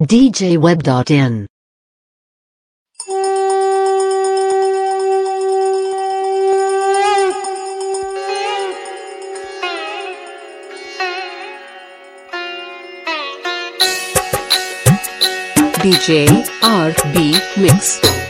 djweb.in DJ RB Mix.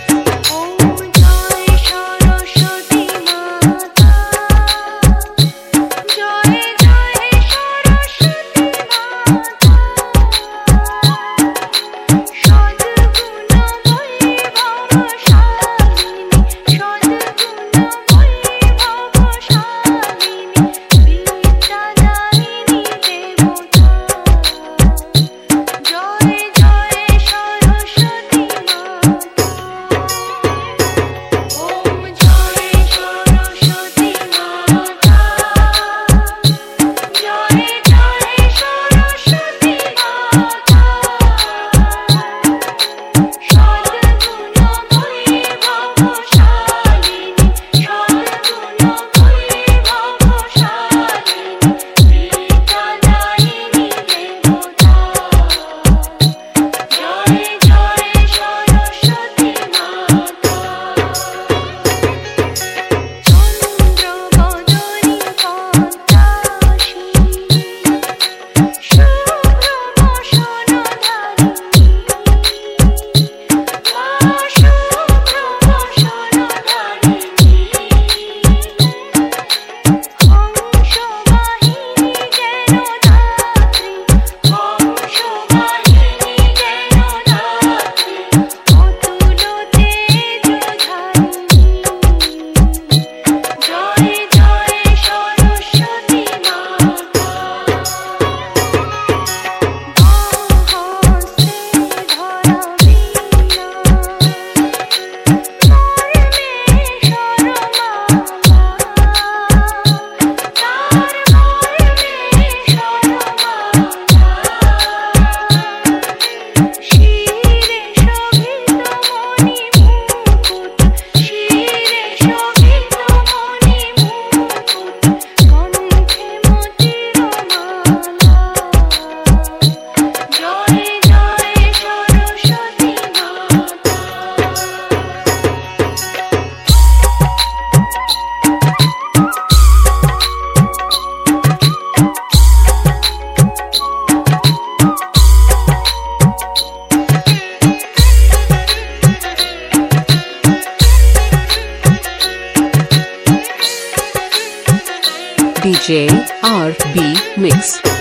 DJ RB Mix.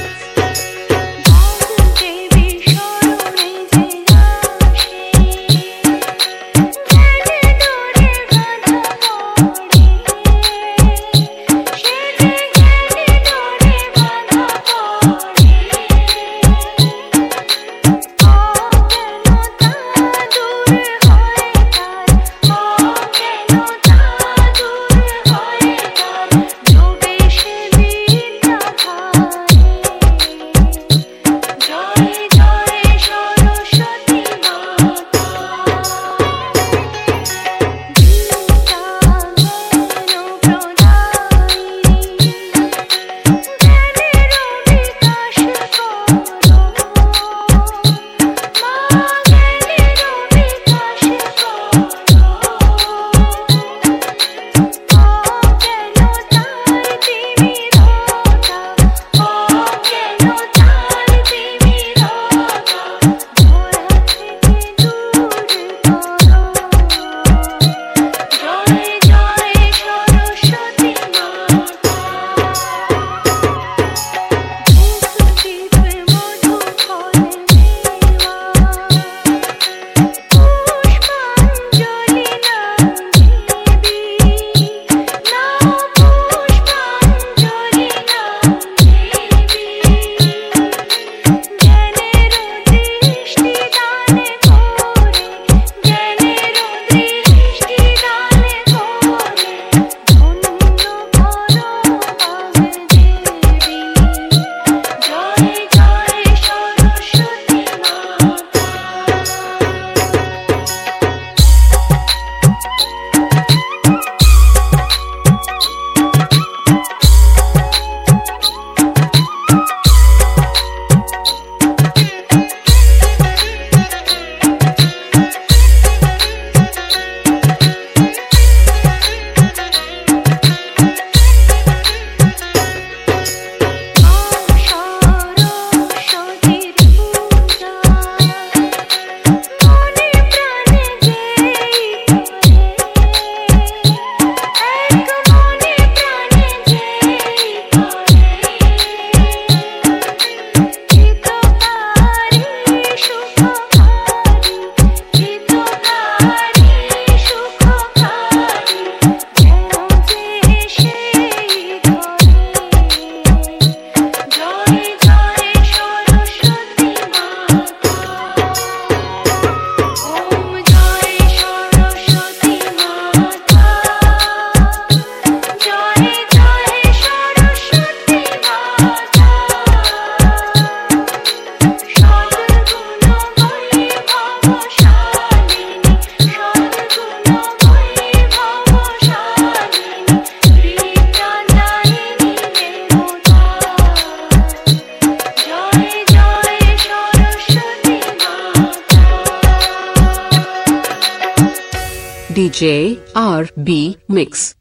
DJ RB Mix.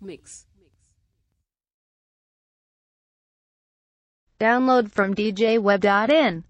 Download from djweb.in.